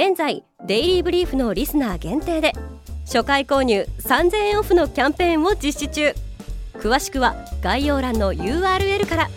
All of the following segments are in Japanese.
現在デイリーブリーフのリスナー限定で初回購入3000円オフのキャンペーンを実施中。詳しくは概要欄の URL から。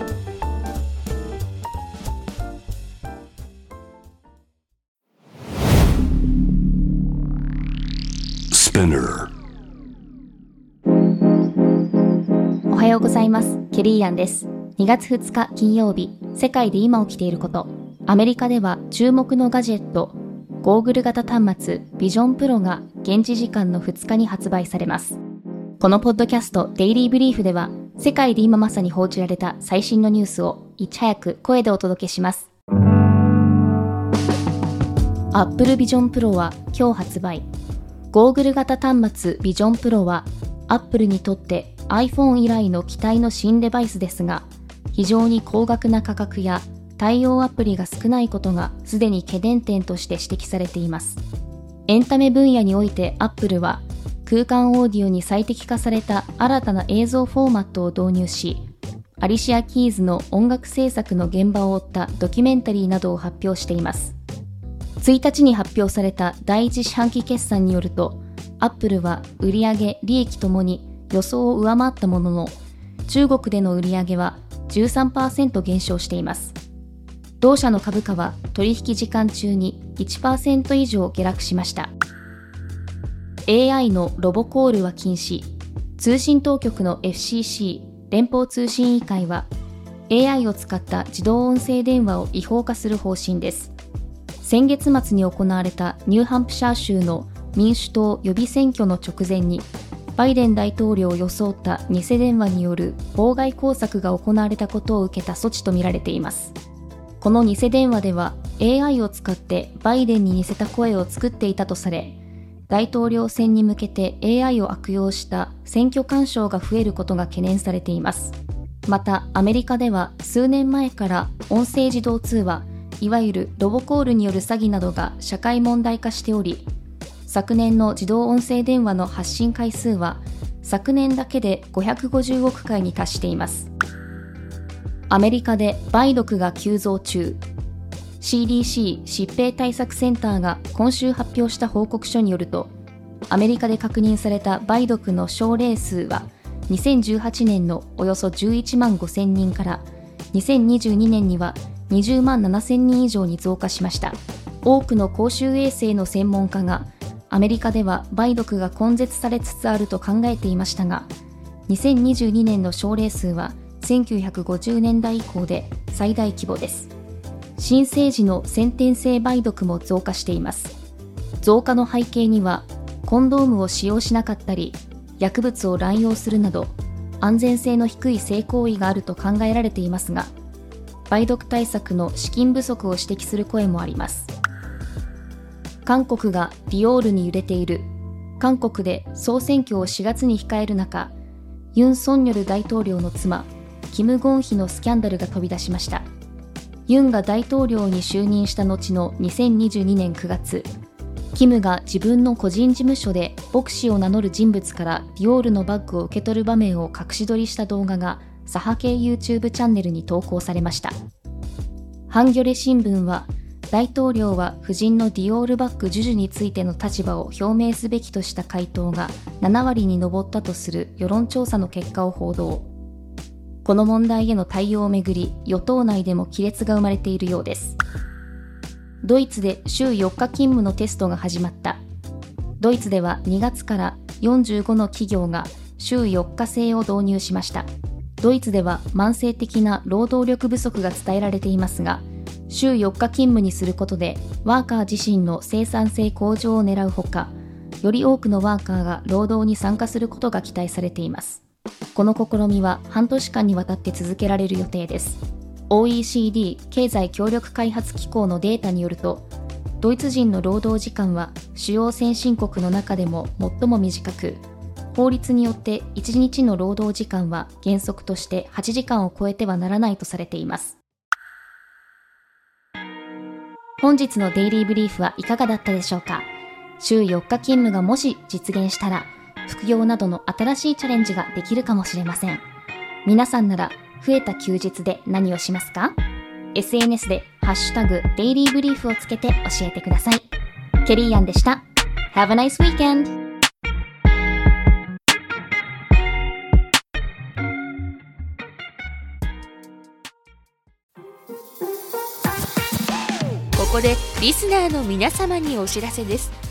おはようございます。ケリーアンです。2月2日金曜日世界で今起きていること。アメリカでは注目のガジェットゴーグル型端末ビジョンプロが現地時間の2日に発売されます。このポッドキャストデイリーブリーフでは世界で今まさに報じられた最新のニュースをいち早く声でお届けします。Apple Vision Pro は今日発売。ゴーグル型端末ビジョンプロは Apple にとって iPhone 以来の期待の新デバイスですが、非常に高額な価格や対応アプリが少ないことがすでに懸念点として指摘されています。エンタメ分野において Apple は空間オーディオに最適化された新たな映像フォーマットを導入し、アリシア・キーズの音楽制作の現場を追ったドキュメンタリーなどを発表しています。1日に発表された第一四半期決算によると、Apple は売上、利益ともに予想を上回ったものの、中国での売上は13%減少しています。同社の株価は取引時間中に1%以上下落しました。AI のロボコールは禁止。通信当局の FCC 連邦通信委員会は AI を使った自動音声電話を違法化する方針です。先月末に行われたニューハンプシャー州の民主党予備選挙の直前にバイデン大統領を装った偽電話による妨害工作が行われたことを受けた措置とみられています。この偽電話では AI を使ってバイデンに似せた声を作っていたとされ、大統領選に向けて AI を悪用した選挙干渉が増えることが懸念されています。また、アメリカでは数年前から音声自動通話、いわゆるロボコールによる詐欺などが社会問題化しており、昨年の自動音声電話の発信回数は昨年だけで550億回に達しています。アメリカで梅毒が急増中。CDC 疾病対策センターが今週発表した報告書によるとアメリカで確認された梅毒の症例数は2018年のおよそ11万5000人から2022年には20万7000人以上に増加しました。多くの公衆衛生の専門家がアメリカでは梅毒が根絶されつつあると考えていましたが2022年の症例数は1950年代以降で最大規模です。新生児の先天性梅毒も増加しています。増加の背景には、コンドームを使用しなかったり、薬物を乱用するなど、安全性の低い性行為があると考えられていますが、梅毒対策の資金不足を指摘する声もあります。韓国がディオールに揺れている。韓国で総選挙を4月に控える中、ユン・ソンニョル大統領の妻、キム・ゴンヒのスキャンダルが飛び出しました。ユンが大統領に就任した後の2022年9月、キムが自分の個人事務所で牧師を名乗る人物からディオールのバッグを受け取る場面を隠し撮りした動画が左派系 YouTube チャンネルに投稿されました。ハンギョレ新聞は、大統領は夫人のディオールバッグ授受についての立場を表明すべきとした回答が7割に上ったとする世論調査の結果を報道。この問題への対応をめぐり与党内でも亀裂が生まれているようです。ドイツで週4日勤務のテストが始まった。ドイツでは2月から45の企業が週4日制を導入しました。ドイツでは慢性的な労働力不足が伝えられていますが週4日勤務にすることでワーカー自身の生産性向上を狙うほかより多くのワーカーが労働に参加することが期待されています。この試みは半年間にわたって続けられる予定です。OECD 経済協力開発機構のデータによると、ドイツ人の労働時間は主要先進国の中でも最も短く、法律によって1日の労働時間は原則として8時間を超えてはならないとされています。本日のデイリーブリーフはいかがだったでしょうか？週4日勤務がもし実現したら、副業などの新しいチャレンジができるかもしれません。皆さんなら増えた休日で何をしますか ?SNS でハッシュタグデイリーブリーフをつけて教えてください。ケリーアンでした。Have a nice weekend! ここでリスナーの皆様にお知らせです